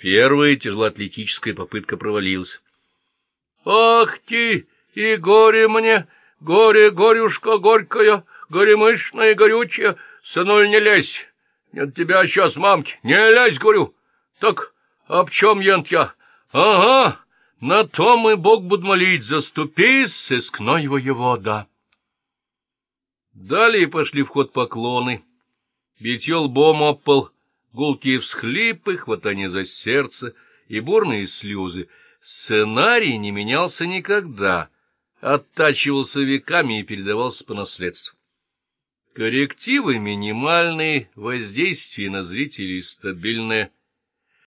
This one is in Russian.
Первая тяжелоатлетическая попытка провалилась. — Ах ты, и горе мне, горе, горюшка горькая, горемышная, горючая, сынуль, не лезь, нет тебя сейчас, мамки, не лезь, говорю. Так об чем ент я? Ага, на то мы Бог буд молить, заступись, сыскной воевода. Далее пошли в ход поклоны, битье лбом об гулкие всхлипы, хватание за сердце и бурные слезы. Сценарий не менялся никогда, оттачивался веками и передавался по наследству. Коррективы минимальные, воздействие на зрителей стабильное —